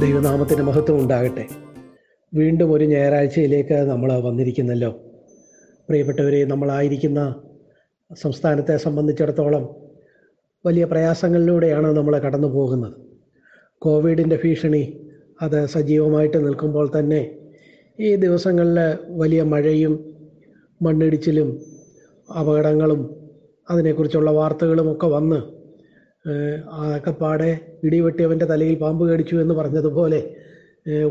ദൈവനാമത്തിന് മഹത്വം ഉണ്ടാകട്ടെ. വീണ്ടും ഒരു ഞായറാഴ്ചയിലേക്ക് നമ്മൾ വന്നിരിക്കുന്നല്ലോ. പ്രിയപ്പെട്ടവരെ നമ്മളായിരിക്കുന്ന സംസ്ഥാനത്തെ സംബന്ധിച്ചിടത്തോളം വലിയ പ്രയാസങ്ങളിലൂടെയാണ് നമ്മൾ കടന്നു പോകുന്നത്. കോവിഡിന്റെ ഭീഷണി അത് സജീവമായിട്ട് നിൽക്കുമ്പോൾ തന്നെ ഈ ദിവസങ്ങളിൽ വലിയ മഴയും മണ്ണിടിച്ചിലും അപകടങ്ങളും അതിനെക്കുറിച്ചുള്ള വാർത്തകളുമൊക്കെ വന്ന് ആകെപ്പാടെ ഇടിവെട്ടിയവന്റെ തലയിൽ പാമ്പ് കടിച്ചു എന്ന് പറഞ്ഞതുപോലെ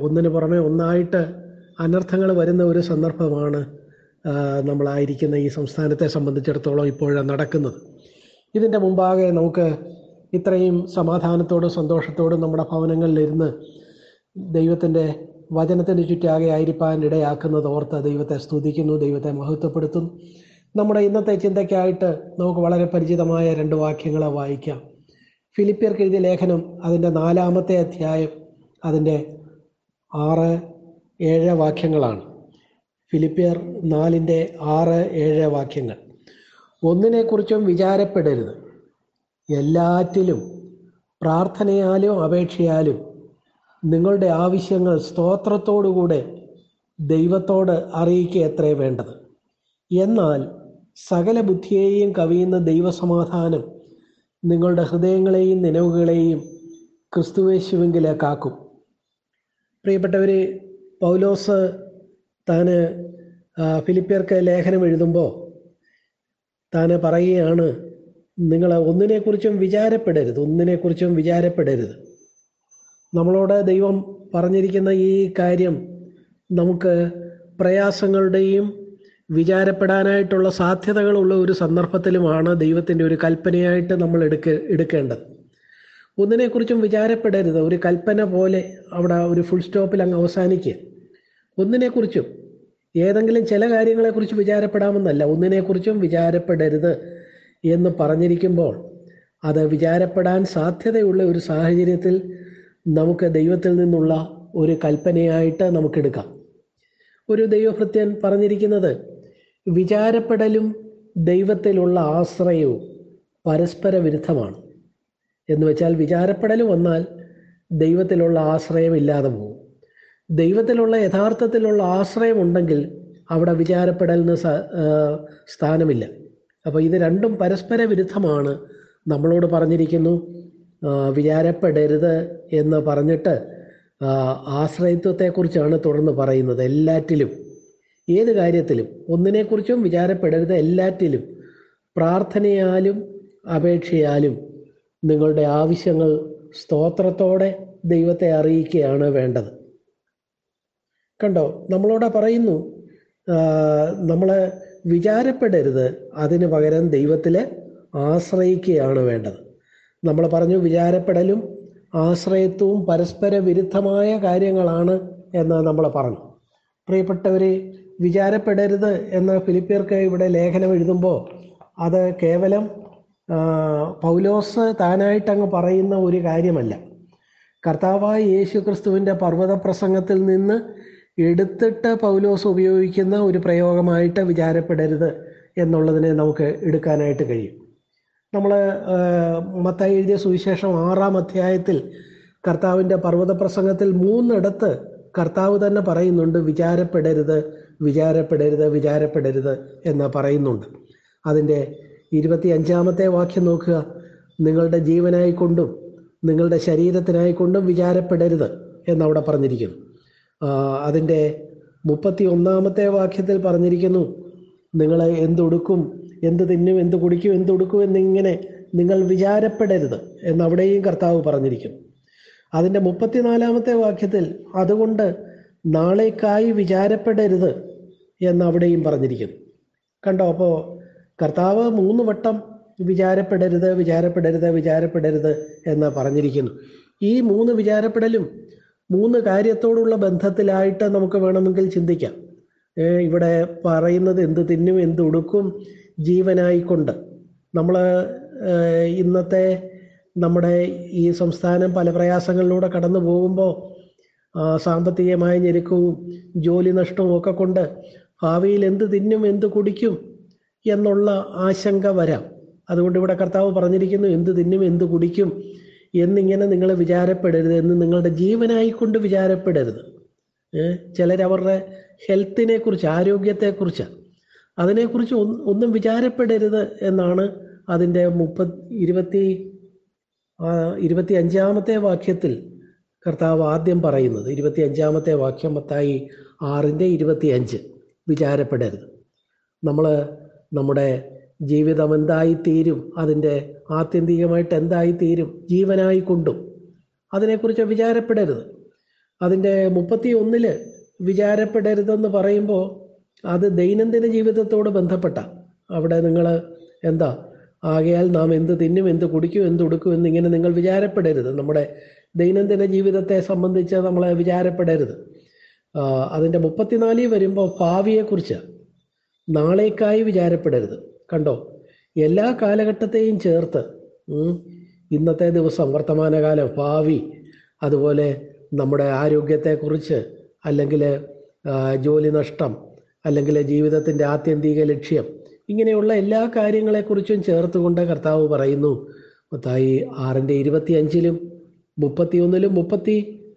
ഒന്നിന് പുറമെ ഒന്നായിട്ട് അനർത്ഥങ്ങൾ വരുന്ന ഒരു സന്ദർഭമാണ് നമ്മളായിരിക്കുന്ന ഈ സംസ്ഥാനത്തെ സംബന്ധിച്ചിടത്തോളം ഇപ്പോൾ നടക്കുന്നത്. ഇതിന്റെ മുമ്പാകെ നമുക്ക് ഇത്രയും സമാധാനത്തോടും സന്തോഷത്തോടും നമ്മുടെ ഭവനങ്ങളിലിരുന്ന് ദൈവത്തിന്റെ വചനത്തിന് ചുറ്റാകെ ആയിരിക്കാൻ ഇടയാക്കുന്നത് ഓർത്ത് ദൈവത്തെ സ്തുതിക്കുന്നു ദൈവത്തെ മഹത്വപ്പെടുത്തുന്നു. നമ്മുടെ ഇന്നത്തെ ചിന്തയ്ക്കായിട്ട് നമുക്ക് വളരെ പരിചിതമായ രണ്ട് വാക്യങ്ങളെ വായിക്കാം. ഫിലിപ്പിയർക്ക് എഴുതിയ ലേഖനം അതിന്റെ നാലാമത്തെ അധ്യായം അതിന്റെ ആറ് ഏഴ് വാക്യങ്ങളാണ്. ഫിലിപ്പിയർ നാലിന്റെ ആറ് ഏഴ് വാക്യങ്ങൾ. ഒന്നിനെക്കുറിച്ചും വിചാരപ്പെടരുത്. എല്ലാറ്റിലും പ്രാർത്ഥനയാലും അപേക്ഷയാലും നിങ്ങളുടെ ആവശ്യങ്ങൾ സ്തോത്രത്തോടുകൂടെ ദൈവത്തോട് അറിയിക്കുക എത്രേ വേണ്ടത്. എന്നാൽ സകല ബുദ്ധിയെയും കവിയുന്ന ദൈവസമാധാനം നിങ്ങളുടെ ഹൃദയങ്ങളെയും നിലവുകളെയും ക്രിസ്തുവേശുവെങ്കിലെ കാക്കും പ്രിയപ്പെട്ടവരെ പൗലോസ് താന് ഫിലിപ്പിയർക്ക് ലേഖനം എഴുതുമ്പോൾ താൻ പറയുകയാണ് നിങ്ങൾ ഒന്നിനെക്കുറിച്ചും വിചാരപ്പെടരുത് ഒന്നിനെക്കുറിച്ചും വിചാരപ്പെടരുത്. നമ്മളോട് ദൈവം പറഞ്ഞിരിക്കുന്ന ഈ കാര്യം നമുക്ക് പ്രയാസങ്ങളുടെയും വിചാരപ്പെടാനായിട്ടുള്ള സാധ്യതകളുള്ള ഒരു സന്ദർഭത്തിലുമാണ് ദൈവത്തിന്റെ ഒരു കൽപ്പനയായിട്ട് നമ്മൾ എടുക്ക എടുക്കേണ്ടത്. ഒന്നിനെക്കുറിച്ചും വിചാരപ്പെടരുത്. ഒരു കൽപ്പന പോലെ അവിടെ ഒരു ഫുൾ സ്റ്റോപ്പിൽ അങ്ങ് അവസാനിക്കുക. ഒന്നിനെക്കുറിച്ചും ഏതെങ്കിലും ചില കാര്യങ്ങളെക്കുറിച്ച് വിചാരപ്പെടാമെന്നല്ല ഒന്നിനെക്കുറിച്ചും വിചാരപ്പെടരുത് എന്ന് പറഞ്ഞിരിക്കുമ്പോൾ അത് വിചാരപ്പെടാൻ സാധ്യതയുള്ള ഒരു സാഹചര്യത്തിൽ നമുക്ക് ദൈവത്തിൽ നിന്നുള്ള ഒരു കൽപ്പനയായിട്ട് നമുക്കെടുക്കാം. ഒരു ദൈവഭൃത്യൻ പറഞ്ഞിരിക്കുന്നത് വിചാരപ്പെടലും ദൈവത്തിലുള്ള ആശ്രയവും പരസ്പര വിരുദ്ധമാണ്. എന്ന് വെച്ചാൽ വിചാരപ്പെടൽ വന്നാൽ ദൈവത്തിലുള്ള ആശ്രയം ഇല്ലാതെ പോകും. ദൈവത്തിലുള്ള യഥാർത്ഥത്തിലുള്ള ആശ്രയം ഉണ്ടെങ്കിൽ അവിടെ വിചാരപ്പെടലിന് സ്ഥാനമില്ല. അപ്പോൾ ഇത് രണ്ടും പരസ്പര വിരുദ്ധമാണ്. നമ്മളോട് പറഞ്ഞിരിക്കുന്നു വിചാരപ്പെടരുത് എന്ന് പറഞ്ഞിട്ട് ആശ്രയത്വത്തെക്കുറിച്ചാണ് തുടർന്ന് പറയുന്നത് എല്ലാറ്റിലും. ഏത് കാര്യത്തിലും ഒന്നിനെക്കുറിച്ചും വിചാരപ്പെടരുത് എല്ലാറ്റിലും. പ്രാർത്ഥനയാലും അപേക്ഷയാലും നിങ്ങളുടെ ആവശ്യങ്ങൾ സ്തോത്രത്തോടെ ദൈവത്തെ അറിയിക്കുകയാണ് വേണ്ടത്. കണ്ടോ നമ്മളോട് പറയുന്നു നമ്മൾ വിചാരപ്പെടരുത് അതിന് പകരം ദൈവത്തിൽ ആശ്രയിക്കുകയാണ് വേണ്ടത്. നമ്മൾ പറഞ്ഞു വിചാരപ്പെടലും ആശ്രയത്വവും പരസ്പര വിരുദ്ധമായ കാര്യങ്ങളാണ് എന്ന് നമ്മൾ പറഞ്ഞു. പ്രിയപ്പെട്ടവരെ വിചാരപ്പെടരുത് എന്ന് ഫിലിപ്പിയർക്ക് ഇവിടെ ലേഖനം എഴുതുമ്പോൾ അത് കേവലം പൗലോസ് താനായിട്ട് അങ്ങ് പറയുന്ന ഒരു കാര്യമല്ല. കർത്താവായ യേശു ക്രിസ്തുവിന്റെ പർവത പ്രസംഗത്തിൽ നിന്ന് എടുത്തിട്ട് പൗലോസ് ഉപയോഗിക്കുന്ന ഒരു പ്രയോഗമായിട്ട് വിചാരപ്പെടരുത് എന്നുള്ളതിനെ നമുക്ക് എടുക്കാനായിട്ട് കഴിയും. നമ്മൾ മത്തായി എഴുതിയ സുവിശേഷം ആറാം അധ്യായത്തിൽ കർത്താവിന്റെ പർവത പ്രസംഗത്തിൽ മൂന്നിടത്ത് കർത്താവ് തന്നെ പറയുന്നുണ്ട് വിചാരപ്പെടരുത് വിചാരപ്പെടരുത് വിചാരപ്പെടരുത് എന്ന് പറയുന്നുണ്ട്. അതിന്റെ ഇരുപത്തി അഞ്ചാമത്തെ വാക്യം നോക്കുക. നിങ്ങളുടെ ജീവനായിക്കൊണ്ടും നിങ്ങളുടെ ശരീരത്തിനായിക്കൊണ്ടും വിചാരപ്പെടരുത് എന്നവിടെ പറഞ്ഞിരിക്കുന്നു. അതിന്റെ മുപ്പത്തി ഒന്നാമത്തെ വാക്യത്തിൽ പറഞ്ഞിരിക്കുന്നു നിങ്ങൾ എന്തുടുക്കും എന്ത് തിന്നും എന്ത് കുടിക്കും എന്തുടുക്കും എന്നിങ്ങനെ നിങ്ങൾ വിചാരപ്പെടരുത് എന്നവിടെയും കർത്താവ് പറഞ്ഞിരിക്കുന്നു. അതിന്റെ മുപ്പത്തിനാലാമത്തെ വാക്യത്തിൽ അതുകൊണ്ട് നാളേക്കായി വിചാരപ്പെടരുത് എന്നവിടെയും പറഞ്ഞിരിക്കുന്നു. കണ്ടോ? അപ്പോൾ കർത്താവ് മൂന്ന് വട്ടം വിചാരപ്പെടരുത് വിചാരപ്പെടരുത് വിചാരപ്പെടരുത് എന്ന് പറഞ്ഞിരിക്കുന്നു. ഈ മൂന്ന് വിചാരപ്പെടലും മൂന്ന് കാര്യത്തോടുള്ള ബന്ധത്തിലായിട്ട് നമുക്ക് വേണമെങ്കിൽ ചിന്തിക്കാം. ഇവിടെ പറയുന്നത് എന്ത് തിന്നും എന്ത് ഉടുക്കും ജീവനായിക്കൊണ്ട്. നമ്മൾ ഇന്നത്തെ നമ്മുടെ ഈ സംസ്ഥാനം പല പ്രയാസങ്ങളിലൂടെ കടന്നു പോകുമ്പോൾ സാമ്പത്തികമായ ഞെരുക്കവും ജോലി നഷ്ടവും ഒക്കെ കൊണ്ട് ഭാവിയിൽ എന്ത് തിന്നും എന്ത് കുടിക്കും എന്നുള്ള ആശങ്ക വരാം. അതുകൊണ്ട് ഇവിടെ കർത്താവ് പറഞ്ഞിരിക്കുന്നു എന്ത് തിന്നും എന്ത് കുടിക്കും എന്നിങ്ങനെ നിങ്ങൾ വിചാരപ്പെടരുത് എന്ന് നിങ്ങളുടെ ജീവനായിക്കൊണ്ട് വിചാരപ്പെടരുത്. ചിലർ അവരുടെ ഹെൽത്തിനെ കുറിച്ച് ആരോഗ്യത്തെ ആരോഗ്യത്തെക്കുറിച്ച് അതിനെക്കുറിച്ച് ഒന്നും വിചാരപ്പെടരുത് എന്നാണ് അതിന്റെ മുപ്പത് ഇരുപത്തി ഇരുപത്തി അഞ്ചാമത്തെ വാക്യത്തിൽ കർത്താവ് ആദ്യം പറയുന്നത്. ഇരുപത്തി അഞ്ചാമത്തെ വാക്യം മത്തായി ആറിന്റെ ഇരുപത്തി അഞ്ച് വിചാരപ്പെടരുത്. നമ്മൾ നമ്മുടെ ജീവിതം എന്തായി തീരും അതിന്റെ ആത്യന്തികമായിട്ട് എന്തായി തീരും ജീവനായി കൊണ്ടും അതിനെക്കുറിച്ച് വിചാരപ്പെടരുത്. അതിന്റെ മുപ്പത്തി ഒന്നിൽ വിചാരപ്പെടരുതെന്ന് പറയുമ്പോൾ അത് ദൈനംദിന ജീവിതത്തോട് ബന്ധപ്പെട്ട അവിടെ നിങ്ങൾ എന്താ ആകയാൽ നാം എന്ത് തിന്നും എന്ത് കുടിക്കും എന്ത് ഉടുക്കും എന്നിങ്ങനെ നിങ്ങൾ വിചാരപ്പെടരുത്. നമ്മുടെ ദൈനംദിന ജീവിതത്തെ സംബന്ധിച്ച് നമ്മൾ വിചാരപ്പെടരുത്. അതിന്റെ മുപ്പത്തിനാലിൽ വരുമ്പോൾ ഭാവിയെക്കുറിച്ച് നാളേക്കായി വിചാരപ്പെടരുത്. കണ്ടോ? എല്ലാ കാലഘട്ടത്തെയും ചേർത്ത് ഇന്നത്തെ ദിവസം വർത്തമാനകാലം ഭാവി അതുപോലെ നമ്മുടെ ആരോഗ്യത്തെക്കുറിച്ച് അല്ലെങ്കിൽ ജോലി നഷ്ടം അല്ലെങ്കിൽ ജീവിതത്തിന്റെ ആത്യന്തിക ലക്ഷ്യം ഇങ്ങനെയുള്ള എല്ലാ കാര്യങ്ങളെക്കുറിച്ചും ചേർത്തുകൊണ്ട് കർത്താവ് പറയുന്നു. മത്തായി ആറിന്റെ ഇരുപത്തി അഞ്ചിലും മുപ്പത്തിയൊന്നിലും മുപ്പത്തി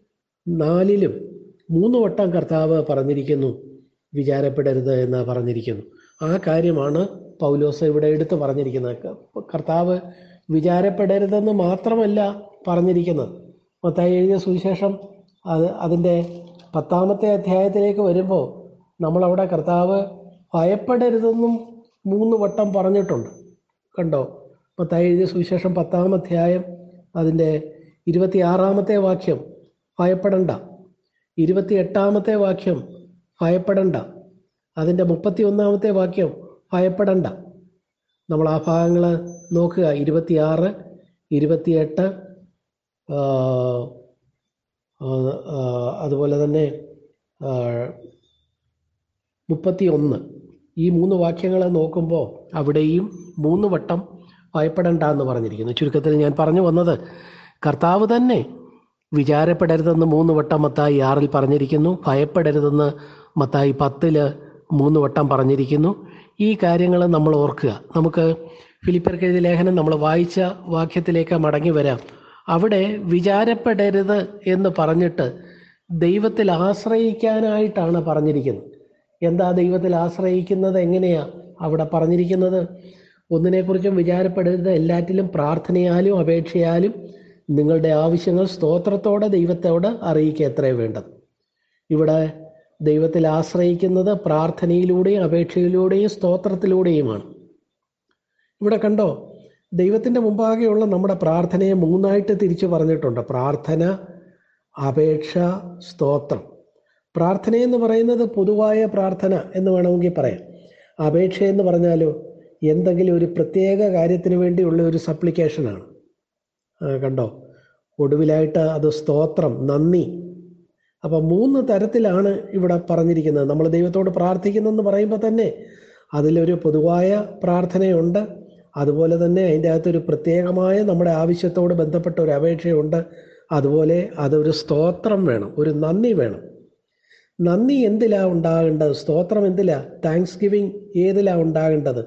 നാലിലും മൂന്ന് വട്ടം കർത്താവ് പറഞ്ഞിരിക്കുന്നു വിചാരപ്പെടരുത് എന്ന് പറഞ്ഞിരിക്കുന്നു. ആ കാര്യമാണ് പൗലോസ് ഇവിടെ എടുത്തു പറഞ്ഞിരിക്കുന്നത്. കർത്താവ് വിചാരപ്പെടരുതെന്ന് മാത്രമല്ല പറഞ്ഞിരിക്കുന്നത്. മത്തായി എഴുതിയ സുവിശേഷം അത് അതിന്റെ പത്താമത്തെ അധ്യായത്തിലേക്ക് വരുമ്പോൾ നമ്മളവിടെ കർത്താവ് ഭയപ്പെടരുതെന്നും മൂന്ന് വട്ടം പറഞ്ഞിട്ടുണ്ട്. കണ്ടോ? മത്തായി എഴുതിയ സുവിശേഷം പത്താം അധ്യായം അതിന്റെ ഇരുപത്തിയാറാമത്തെ വാക്യം ഭയപ്പെടണ്ട. ഇരുപത്തി എട്ടാമത്തെ വാക്യം ഭയപ്പെടണ്ട. അതിന്റെ മുപ്പത്തി ഒന്നാമത്തെ വാക്യം ഭയപ്പെടണ്ട. നമ്മൾ ആ ഭാഗങ്ങൾ നോക്കുക. ഇരുപത്തിയാറ് ഇരുപത്തിയെട്ട് അതുപോലെ തന്നെ മുപ്പത്തി ഒന്ന് ഈ മൂന്ന് വാക്യങ്ങൾ നോക്കുമ്പോൾ അവിടെയും മൂന്ന് വട്ടം ഭയപ്പെടണ്ട എന്ന് പറഞ്ഞിരിക്കുന്നു. ചുരുക്കത്തിൽ ഞാൻ പറഞ്ഞു വന്നത് കർത്താവ് തന്നെ വിചാരപ്പെടരുതെന്ന് മൂന്ന് വട്ടം മത്തായി ആറിൽ പറഞ്ഞിരിക്കുന്നു. ഭയപ്പെടരുതെന്ന് മത്തായി പത്തിൽ മൂന്ന് വട്ടം പറഞ്ഞിരിക്കുന്നു. ഈ കാര്യങ്ങൾ നമ്മൾ ഓർക്കുക. നമുക്ക് ഫിലിപ്പർക്ക് എഴുതിയ ലേഖനം നമ്മൾ വായിച്ച വാക്യത്തിലേക്ക് മടങ്ങി വരാം. അവിടെ വിചാരപ്പെടരുത് എന്ന് പറഞ്ഞിട്ട് ദൈവത്തിൽ ആശ്രയിക്കാനായിട്ടാണ് പറഞ്ഞിരിക്കുന്നത്. എന്താ ദൈവത്തിൽ ആശ്രയിക്കുന്നത്? എങ്ങനെയാ അവിടെ പറഞ്ഞിരിക്കുന്നത്? ഒന്നിനെക്കുറിച്ചും വിചാരപ്പെടരുത്. എല്ലാറ്റിലും പ്രാർത്ഥനയാലും അപേക്ഷയാലും നിങ്ങളുടെ ആവശ്യങ്ങൾ സ്തോത്രത്തോടെ ദൈവത്തോട് അറിയിക്കുക എത്രയും വേണ്ടത്. ഇവിടെ ദൈവത്തിൽ ആശ്രയിക്കുന്നത് പ്രാർത്ഥനയിലൂടെയും അപേക്ഷയിലൂടെയും സ്തോത്രത്തിലൂടെയുമാണ്. ഇവിടെ കണ്ടോ ദൈവത്തിന്റെ മുമ്പാകെയുള്ള നമ്മുടെ പ്രാർത്ഥനയെ മൂന്നായിട്ട് തിരിച്ചു പറഞ്ഞിട്ടുണ്ട്. പ്രാർത്ഥന അപേക്ഷ സ്തോത്രം. പ്രാർത്ഥന എന്ന് പറയുന്നത് പൊതുവായ പ്രാർത്ഥന എന്ന് വേണമെങ്കിൽ പറയാം. അപേക്ഷ എന്ന് പറഞ്ഞാലോ എന്തെങ്കിലും ഒരു പ്രത്യേക കാര്യത്തിന് വേണ്ടിയുള്ള ഒരു സപ്ലിക്കേഷനാണ് കണ്ടോ? ഒടുവിലായിട്ട് അത് സ്തോത്രം നന്ദി. അപ്പൊ മൂന്ന് തരത്തിലാണ് ഇവിടെ പറഞ്ഞിരിക്കുന്നത്. നമ്മൾ ദൈവത്തോട് പ്രാർത്ഥിക്കുന്നെന്ന് പറയുമ്പോൾ തന്നെ അതിലൊരു പൊതുവായ പ്രാർത്ഥനയുണ്ട്. അതുപോലെ തന്നെ അതിന്റെ അകത്തൊരു പ്രത്യേകമായ നമ്മുടെ ആവശ്യത്തോട് ബന്ധപ്പെട്ട ഒരു അപേക്ഷയുണ്ട്. അതുപോലെ അതൊരു സ്തോത്രം വേണം ഒരു നന്ദി വേണം. നന്ദി എന്തിലാ ഉണ്ടാകേണ്ടത്? സ്തോത്രം എന്തിലാ? താങ്ക്സ് ഗിവിങ് ഏതിലാ ഉണ്ടാകേണ്ടത്?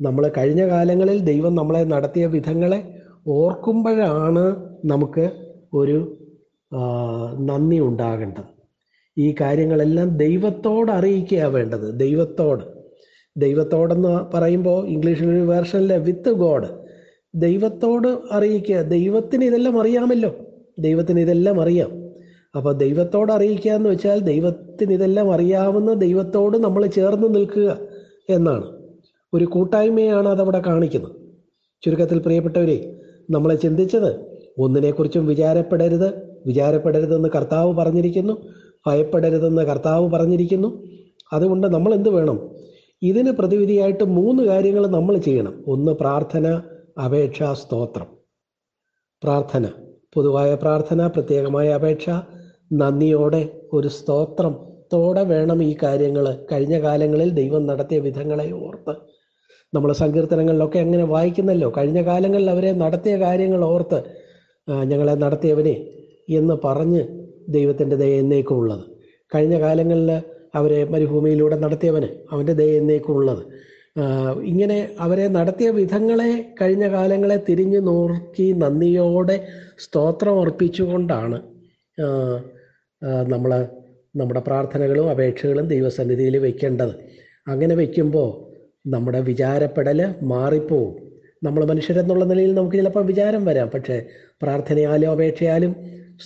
നമ്മൾ കഴിഞ്ഞ കാലങ്ങളിൽ ദൈവം നമ്മളെ നടത്തിയ വിധങ്ങളെ ഓർക്കുമ്പോഴാണ് നമുക്ക് ഒരു നന്ദി ഉണ്ടാകേണ്ടത്. ഈ കാര്യങ്ങളെല്ലാം ദൈവത്തോട് അറിയിക്കുക വേണ്ടത്. ദൈവത്തോട്. ദൈവത്തോടെന്ന് പറയുമ്പോൾ ഇംഗ്ലീഷിൽ ഒരു വേർഷനിലെ വിത്ത് ഗോഡ് ദൈവത്തോട് അറിയിക്കുക. ദൈവത്തിന് ഇതെല്ലാം അറിയാമല്ലോ. ദൈവത്തിന് ഇതെല്ലാം അറിയാം. അപ്പോൾ ദൈവത്തോട് അറിയിക്കുക എന്ന് വെച്ചാൽ ദൈവത്തിന് ഇതെല്ലാം അറിയാവുന്ന ദൈവത്തോട് നമ്മൾ ചേർന്ന് നിൽക്കുക എന്നാണ്. ഒരു കൂട്ടായ്മയാണ് അതവിടെ കാണിക്കുന്നത്. ചുരുക്കത്തിൽ പ്രിയപ്പെട്ടവരെ നമ്മളെ ചിന്തിച്ചത്. ഒന്നിനെക്കുറിച്ചും വിചാരപ്പെടരുത്. വിചാരപ്പെടരുതെന്ന് കർത്താവ് പറഞ്ഞിരിക്കുന്നു. ഭയപ്പെടരുതെന്ന് കർത്താവ് പറഞ്ഞിരിക്കുന്നു. അതുകൊണ്ട് നമ്മൾ എന്ത് വേണം? ഇതിന് പ്രതിവിധിയായിട്ട് മൂന്ന് കാര്യങ്ങൾ നമ്മൾ ചെയ്യണം. ഒന്ന് പ്രാർത്ഥന അപേക്ഷ സ്തോത്രം. പ്രാർത്ഥന. പൊതുവായ പ്രാർത്ഥന പ്രത്യേകമായ അപേക്ഷ. നന്ദിയോടെ ഒരു സ്തോത്രത്തോടെ വേണം ഈ കാര്യങ്ങൾ കഴിഞ്ഞ കാലങ്ങളിൽ ദൈവം നടത്തിയ വിധങ്ങളെ ഓർത്ത് നമ്മൾ സങ്കീർത്തനങ്ങളിലൊക്കെ അങ്ങനെ വായിക്കുന്നല്ലോ. കഴിഞ്ഞ കാലങ്ങളിൽ അവരെ നടത്തിയ കാര്യങ്ങൾ ഓർത്ത് ഞങ്ങളെ നടത്തിയവനെ എന്ന് പറഞ്ഞ് ദൈവത്തിന്റെ ദയ എന്നേക്കുമുള്ളത് കഴിഞ്ഞ കാലങ്ങളിൽ അവരെ മരുഭൂമിയിലൂടെ നടത്തിയവന് അവന്റെ ദയ എന്നേക്കുമുള്ളത് ഇങ്ങനെ അവരെ നടത്തിയ വിധങ്ങളെ കഴിഞ്ഞ കാലങ്ങളെ തിരിഞ്ഞു നോക്കി നന്ദിയോടെ സ്തോത്രം അർപ്പിച്ചുകൊണ്ടാണ് നമ്മൾ നമ്മുടെ പ്രാർത്ഥനകളും അപേക്ഷകളും ദൈവസന്നിധിയിൽ വയ്ക്കേണ്ടത് അങ്ങനെ വെക്കുമ്പോൾ നമ്മുടെ വിചാരപ്പെടൽ മാറിപ്പോവും. നമ്മൾ മനുഷ്യരെന്നുള്ള നിലയിൽ നമുക്ക് ചിലപ്പോൾ വിചാരം വരാം. പക്ഷേ പ്രാർത്ഥനയാലും അപേക്ഷയാലും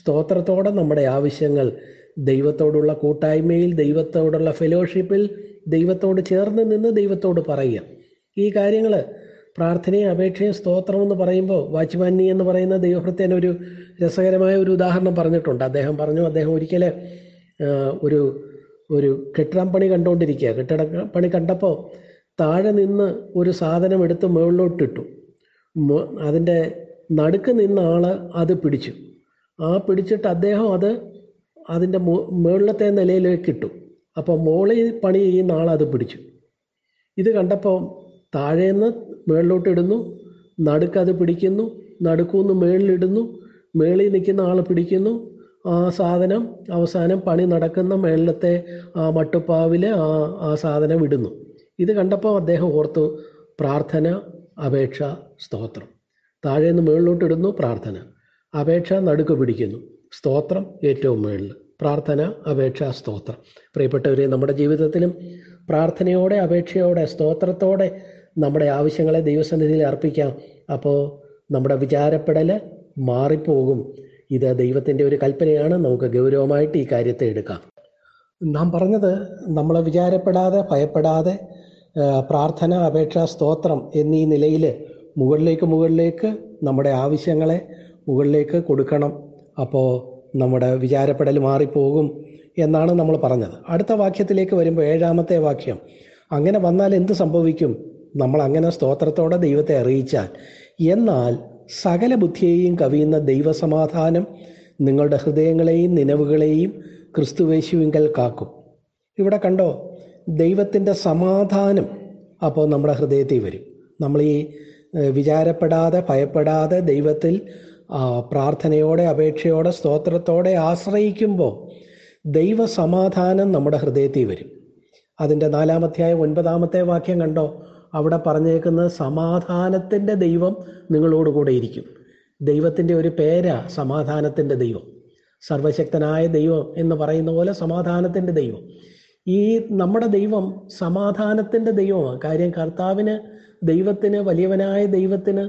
സ്തോത്രത്തോടെ നമ്മുടെ ആവശ്യങ്ങൾ ദൈവത്തോടുള്ള കൂട്ടായ്മയിൽ ദൈവത്തോടുള്ള ഫെലോഷിപ്പിൽ ദൈവത്തോട് ചേർന്ന് നിന്ന് ദൈവത്തോട് പറയുക. ഈ കാര്യങ്ങൾ പ്രാർത്ഥനയും അപേക്ഷയും സ്തോത്രം എന്ന് പറയുമ്പോൾ വാച്ച്മാനി എന്ന് പറയുന്ന ദൈവഭൃത്യൻ ഒരു രസകരമായ ഒരു ഉദാഹരണം പറഞ്ഞിട്ടുണ്ട്. അദ്ദേഹം പറഞ്ഞു അദ്ദേഹം ഒരിക്കലെ ഒരു ഒരു കെട്ടിടം പണി കണ്ടുകൊണ്ടിരിക്കുക. കെട്ടിട പണി കണ്ടപ്പോൾ താഴെ നിന്ന് ഒരു സാധനം എടുത്ത് മുകളിലോട്ടിട്ടു. അതിന്റെ നടുക്ക് നിന്ന ആൾ അത് പിടിച്ചു. ആ പിടിച്ചിട്ട് അദ്ദേഹം അത് അതിന്റെ മുകളിലത്തെ നിലയിലേക്ക് ഇട്ടു അപ്പോൾ മോളിൽ പണി ചെയ്യുന്ന ആൾ അത് പിടിച്ചു. ഇത് കണ്ടപ്പോൾ താഴേന്ന് മുകളിലോട്ട് ഇടുന്നു നടുക്ക് അത് പിടിക്കുന്നു നടുക്കൂന്ന് മേളിലിടുന്നു മേളിൽ നിൽക്കുന്ന ആൾ പിടിക്കുന്നു. ആ സാധനം അവസാനം പണി നടക്കുന്ന മേളിലത്തെ ആ മട്ടുപ്പാവിൽ ആ ആ സാധനം ഇടുന്നു. ഇത് കണ്ടപ്പോൾ അദ്ദേഹം ഓർത്തു പ്രാർത്ഥന അപേക്ഷ സ്തോത്രം. താഴെ നിന്ന് മുകളിലോട്ട് ഇടുന്നു പ്രാർത്ഥന. അപേക്ഷ നടുക്ക് പിടിക്കുന്നു. സ്തോത്രം ഏറ്റവും മുകളിൽ പ്രാർത്ഥന അപേക്ഷ സ്തോത്രം. പ്രിയപ്പെട്ടവരെ നമ്മുടെ ജീവിതത്തിലും പ്രാർത്ഥനയോടെ അപേക്ഷയോടെ സ്തോത്രത്തോടെ നമ്മുടെ ആവശ്യങ്ങളെ ദൈവസന്നിധിയിൽ അർപ്പിക്കാം. അപ്പോൾ നമ്മുടെ വിചാരപ്പെടൽ മാറിപ്പോകും. ഇത് ദൈവത്തിന്റെ ഒരു കൽപ്പനയാണ്. നമുക്ക് ഗൗരവമായിട്ട് ഈ കാര്യത്തെ എടുക്കാം. നാം പറഞ്ഞത് നമ്മളെ വിചാരപ്പെടാതെ ഭയപ്പെടാതെ പ്രാർത്ഥന അപേക്ഷ സ്തോത്രം എന്നീ നിലയിൽ മുകളിലേക്ക് മുകളിലേക്ക് നമ്മുടെ ആവശ്യങ്ങളെ മുകളിലേക്ക് കൊടുക്കണം. അപ്പോൾ നമ്മുടെ വിചാരപ്പെടൽ മാറിപ്പോകും എന്നാണ് നമ്മൾ പറഞ്ഞത്. അടുത്ത വാക്യത്തിലേക്ക് വരുമ്പോൾ ഏഴാമത്തെ വാക്യം. അങ്ങനെ വന്നാൽ എന്ത് സംഭവിക്കും? നമ്മൾ അങ്ങനെ സ്തോത്രത്തോടെ ദൈവത്തെ അറിയിച്ചാൽ. എന്നാൽ സകല ബുദ്ധിയെയും കവിയുന്ന ദൈവസമാധാനം നിങ്ങളുടെ ഹൃദയങ്ങളെയും നിലവുകളെയും ക്രിസ്തുവേശുവിങ്കൽ കാക്കും. ഇവിടെ കണ്ടോ? ദൈവത്തിന്റെ സമാധാനം അപ്പോൾ നമ്മുടെ ഹൃദയത്തിൽ വരും. നമ്മൾ ഈ വിചാരപ്പെടാതെ ഭയപ്പെടാതെ ദൈവത്തിൽ പ്രാർത്ഥനയോടെ അപേക്ഷയോടെ സ്തോത്രത്തോടെ ആശ്രയിക്കുമ്പോൾ ദൈവ സമാധാനം നമ്മുടെ ഹൃദയത്തിൽ വരും. അതിന്റെ നാലാമധ്യായ ഒൻപതാമത്തെ വാക്യം കണ്ടോ? അവിടെ പറഞ്ഞേക്കുന്നത് സമാധാനത്തിന്റെ ദൈവം നിങ്ങളോട് കൂടെ ഇരിക്കും. ദൈവത്തിന്റെ ഒരു പേരാ സമാധാനത്തിന്റെ ദൈവം. സർവശക്തനായ ദൈവം എന്ന് പറയുന്ന പോലെ സമാധാനത്തിന്റെ ദൈവം. ഈ നമ്മുടെ ദൈവം സമാധാനത്തിന്റെ ദൈവമാണ്. കാര്യം കർത്താവിന് ദൈവത്തിന് വലിയവനായ ദൈവത്തിന്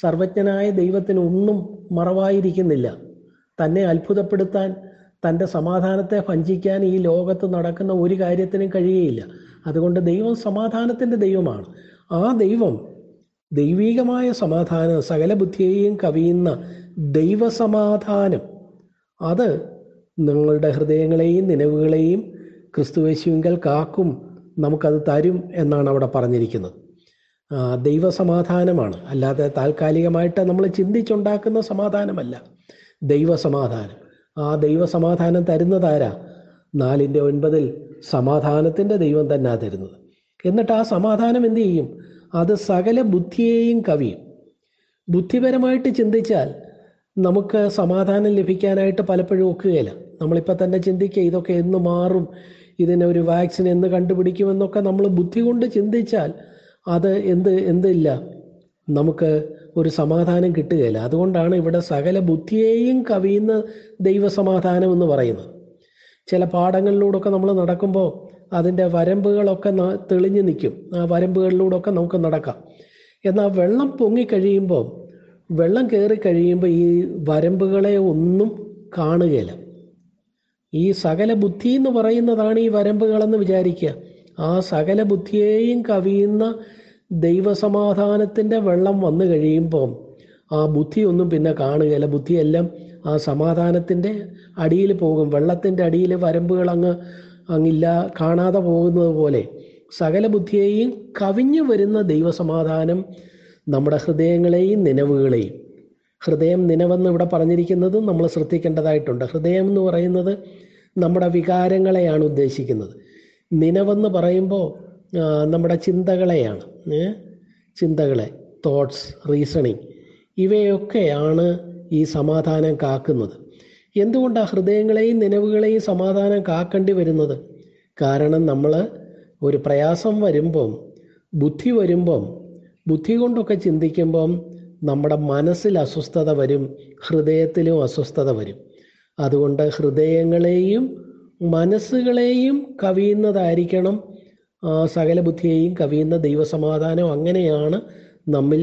സർവജ്ഞനായ ദൈവത്തിന് ഒന്നും മറവായിരിക്കുന്നില്ല. തന്നെ അത്ഭുതപ്പെടുത്താൻ തന്റെ സമാധാനത്തെ ഭഞ്ചിക്കാൻ ഈ ലോകത്ത് നടക്കുന്ന ഒരു കാര്യത്തിനും കഴിയുകയില്ല. അതുകൊണ്ട് ദൈവം സമാധാനത്തിന്റെ ദൈവമാണ്. ആ ദൈവം ദൈവീകമായ സമാധാനം സകല ബുദ്ധിയെയും കവിയുന്ന ദൈവസമാധാനം അത് നിങ്ങളുടെ ഹൃദയങ്ങളെയും നിലവുകളെയും ക്രിസ്തുവേശുവിങ്കൽ കാക്കും നമുക്കത് തരും എന്നാണ് അവിടെ പറഞ്ഞിരിക്കുന്നത്. ദൈവസമാധാനമാണ്. അല്ലാതെ താൽക്കാലികമായിട്ട് നമ്മൾ ചിന്തിച്ചുണ്ടാക്കുന്ന സമാധാനമല്ല. ദൈവസമാധാനം. ആ ദൈവസമാധാനം തരുന്നതാരാ നാലിന്റെ ഒൻപതിൽ സമാധാനത്തിന്റെ ദൈവം തന്നെ തരുന്നത്. എന്നിട്ട് ആ സമാധാനം എന്ത് ചെയ്യും? അത് സകല ബുദ്ധിയെയും കവിയും. ബുദ്ധിപരമായിട്ട് ചിന്തിച്ചാൽ നമുക്ക് സമാധാനം ലഭിക്കാനായിട്ട് പലപ്പോഴും ഒക്കുകയില്ല. നമ്മളിപ്പോൾ തന്നെ ചിന്തിക്കുക ഇതൊക്കെ എന്ന് മാറും ഇതിന് ഒരു വാക്സിൻ എന്ന് കണ്ടുപിടിക്കുമെന്നൊക്കെ നമ്മൾ ബുദ്ധി കൊണ്ട് ചിന്തിച്ചാൽ അത് എന്ത് എന്തില്ല? നമുക്ക് ഒരു സമാധാനം കിട്ടുകയില്ല. അതുകൊണ്ടാണ് ഇവിടെ സകല ബുദ്ധിയെയും കവിയുന്ന ദൈവസമാധാനം എന്ന് പറയുന്നത്. ചില പാഠങ്ങളിലൂടെയൊക്കെ നമ്മൾ നടക്കുമ്പോൾ അതിന്റെ വരമ്പുകളൊക്കെ തെളിഞ്ഞു നിൽക്കും. ആ വരമ്പുകളിലൂടെയൊക്കെ നമുക്ക് നടക്കാം. എന്നാൽ വെള്ളം പൊങ്ങിക്കഴിയുമ്പോൾ വെള്ളം കയറി കഴിയുമ്പോൾ ഈ വരമ്പുകളെ ഒന്നും കാണുകയില്ല. ഈ സകല ബുദ്ധി എന്ന് പറയുന്നതാണ് ഈ വരമ്പുകളെന്ന് വിചാരിക്കുക. ആ സകല ബുദ്ധിയെയും കവിയുന്ന ദൈവസമാധാനത്തിന്റെ വെള്ളം വന്നു കഴിയുമ്പോൾ ആ ബുദ്ധിയൊന്നും പിന്നെ കാണുകയില്ല. ബുദ്ധിയെല്ലാം ആ സമാധാനത്തിന്റെ അടിയിൽ പോകും. വെള്ളത്തിന്റെ അടിയിൽ വരമ്പുകൾ അങ്ങ് അങ്ങില്ല കാണാതെ പോകുന്നത് പോലെ സകല ബുദ്ധിയെയും കവിഞ്ഞു വരുന്ന ദൈവസമാധാനം നമ്മുടെ ഹൃദയങ്ങളെയും നിലവുകളെയും ഹൃദയം നിലവെന്ന് ഇവിടെ പറഞ്ഞിരിക്കുന്നതും നമ്മൾ ശ്രദ്ധിക്കേണ്ടതായിട്ടുണ്ട്. ഹൃദയം എന്ന് പറയുന്നത് നമ്മുടെ വികാരങ്ങളെയാണ് ഉദ്ദേശിക്കുന്നത്. നിലവെന്ന് പറയുമ്പോൾ നമ്മുടെ ചിന്തകളെയാണ്? ചിന്തകളെ തോട്ട്സ് റീസണിങ് ഇവയൊക്കെയാണ് ഈ സമാധാനം കാക്കുന്നത്. എന്തുകൊണ്ടാണ് ഹൃദയങ്ങളെയും നിലവുകളെയും സമാധാനം കാക്കേണ്ടി വരുന്നത്? കാരണം നമ്മൾ ഒരു പ്രയാസം വരുമ്പം ബുദ്ധി വരുമ്പം ബുദ്ധി കൊണ്ടൊക്കെ ചിന്തിക്കുമ്പം നമ്മുടെ മനസ്സിൽ അസ്വസ്ഥത വരും ഹൃദയത്തിലും അസ്വസ്ഥത വരും. അതുകൊണ്ട് ഹൃദയങ്ങളെയും മനസ്സുകളെയും കവിയുന്നതായിരിക്കണം. സകല ബുദ്ധിയെയും കവിയുന്ന ദൈവസമാധാനം അങ്ങനെയാണ് നമ്മിൽ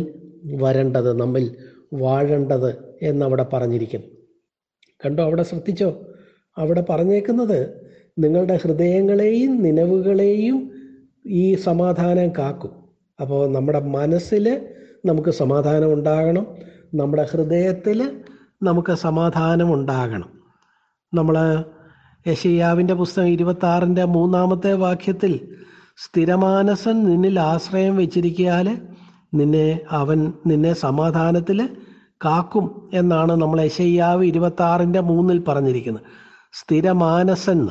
വരേണ്ടത് നമ്മിൽ വാഴേണ്ടത് എന്നവിടെ പറഞ്ഞിരിക്കുന്നു കണ്ടോ അവിടെ ശ്രദ്ധിച്ചോ? അവിടെ പറഞ്ഞേക്കുന്നത് നിങ്ങളുടെ ഹൃദയങ്ങളെയും നിലവുകളെയും ഈ സമാധാനം കാക്കും. അപ്പോൾ നമ്മുടെ മനസ്സിൽ നമുക്ക് സമാധാനം ഉണ്ടാകണം നമ്മുടെ ഹൃദയത്തിൽ നമുക്ക് സമാധാനം ഉണ്ടാകണം നമ്മൾ യശയ്യാവിന്റെ പുസ്തകം ഇരുപത്താറിന്റെ മൂന്നാമത്തെ വാക്യത്തിൽ സ്ഥിരമാനസൻ നിന്നിൽ ആശ്രയം വെച്ചിരിക്കാൽ നിന്നെ അവൻ നിന്നെ സമാധാനത്തിൽ കാക്കും എന്നാണ് നമ്മൾ യശയ്യാവ് ഇരുപത്താറിന്റെ മൂന്നിൽ പറഞ്ഞിരിക്കുന്നത്. സ്ഥിരമാനസൻ.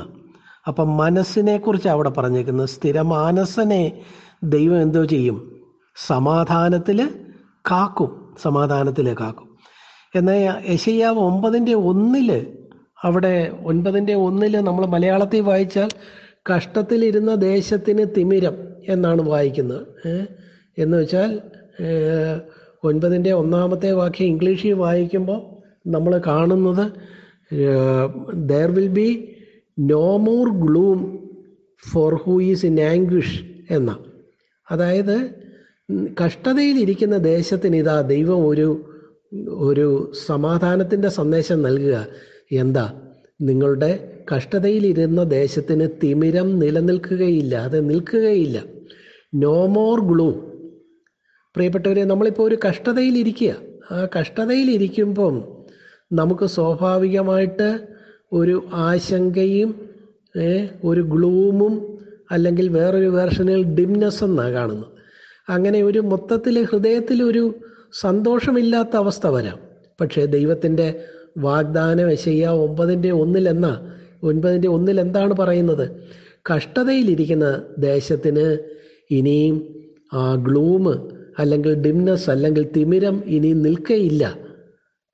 അപ്പം മനസ്സിനെ കുറിച്ച് അവിടെ പറഞ്ഞിരിക്കുന്നത് സ്ഥിരമാനസനെ ദൈവം എന്തോ ചെയ്യും? സമാധാനത്തിൽ കാക്കും സമാധാനത്തിൽ കാക്കും. എന്നാൽ യശയ്യാവ് ഒമ്പതിന്റെ ഒന്നിൽ അവിടെ ഒൻപതിന്റെ ഒന്നിൽ നമ്മൾ മലയാളത്തിൽ വായിച്ചാൽ കഷ്ടത്തിലിരുന്ന ദേശത്തിന് തിമിരം എന്നാണ് വായിക്കുന്നത്. എന്ന് വെച്ചാൽ ഒൻപതിന്റെ ഒന്നാമത്തെ വാക്യം ഇംഗ്ലീഷിൽ വായിക്കുമ്പോൾ നമ്മൾ കാണുന്നത് there will be no more gloom for who is in anguish എന്ന. അതായത് കഷ്ടതയിലിരിക്കുന്ന ദേശത്തിന് ഇതാ ദൈവം ഒരു ഒരു സമാധാനത്തിന്റെ സന്ദേശം നൽകുക. എന്താ? നിങ്ങളുടെ കഷ്ടതയിലിരുന്ന ദേശത്തിന് തിമിരം നിലനിൽക്കുകയില്ല അത് നിൽക്കുകയില്ല. നോ മോർ ഗ്ലൂ പ്രിയപ്പെട്ടവരെ നമ്മളിപ്പോൾ ഒരു കഷ്ടതയിലിരിക്കുക. ആ കഷ്ടതയിലിരിക്കുമ്പം നമുക്ക് സ്വാഭാവികമായിട്ട് ഒരു ആശങ്കയും ഒരു ഗ്ലൂമും അല്ലെങ്കിൽ വേറൊരു വേർഷനിൽ ഡിംനെസ് എന്നാണ് കാണുന്നത്. അങ്ങനെ ഒരു മൊത്തത്തിൽ ഹൃദയത്തിൽ ഒരു സന്തോഷമില്ലാത്ത അവസ്ഥ വരാം. പക്ഷേ ദൈവത്തിന്റെ വാഗ്ദാന വശയ്യ ഒമ്പതിന്റെ ഒന്നിലെന്ന ഒൻപതിന്റെ ഒന്നിൽ എന്താണ് പറയുന്നത്? കഷ്ടതയിലിരിക്കുന്ന ദേശത്തിന് ഇനിയും ആ ഗ്ലൂമ് അല്ലെങ്കിൽ ഡിംനസ് അല്ലെങ്കിൽ തിമിരം ഇനി നിൽക്കയില്ല.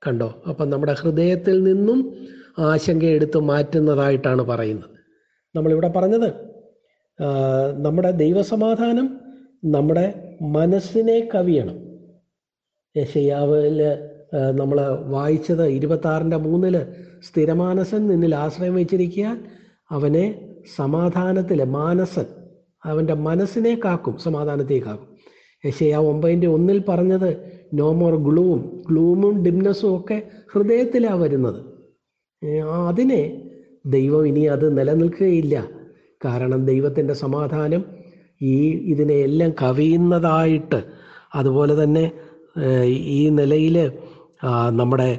കണ്ടോ? അപ്പം നമ്മുടെ ഹൃദയത്തിൽ നിന്നും ആശങ്ക എടുത്ത് മാറ്റുന്നതായിട്ടാണ് പറയുന്നത്. നമ്മളിവിടെ പറഞ്ഞത് നമ്മുടെ ദൈവസമാധാനം നമ്മുടെ മനസ്സിനെ കവിയണം. യശയാവിൽ നമ്മൾ വായിച്ചത് ഇരുപത്താറിന്റെ മൂന്നിൽ സ്ഥിരമാനസൻ നിന്നിൽ ആശ്രയം വെച്ചിരിക്കാൻ അവനെ സമാധാനത്തിൽ മാനസൻ അവന്റെ മനസ്സിനെ കാക്കും സമാധാനത്തെ കാക്കും. യശയ ഒമ്പതിന്റെ ഒന്നിൽ പറഞ്ഞത് നോമോർ ഗ്ലൂവും ഗ്ലൂം ഗ്ലൂമും ഡിംനസും ഒക്കെ ഹൃദയത്തിലാണ് വരുന്നത്. അതിനെ ദൈവം ഇനി അത് നിലനിൽക്കുകയില്ല. കാരണം ദൈവത്തിന്റെ സമാധാനം ഈ ഇതിനെയെല്ലാം കവിയുന്നതായിട്ട് അതുപോലെ തന്നെ ഈ നിലയിൽ നമ്മുടെ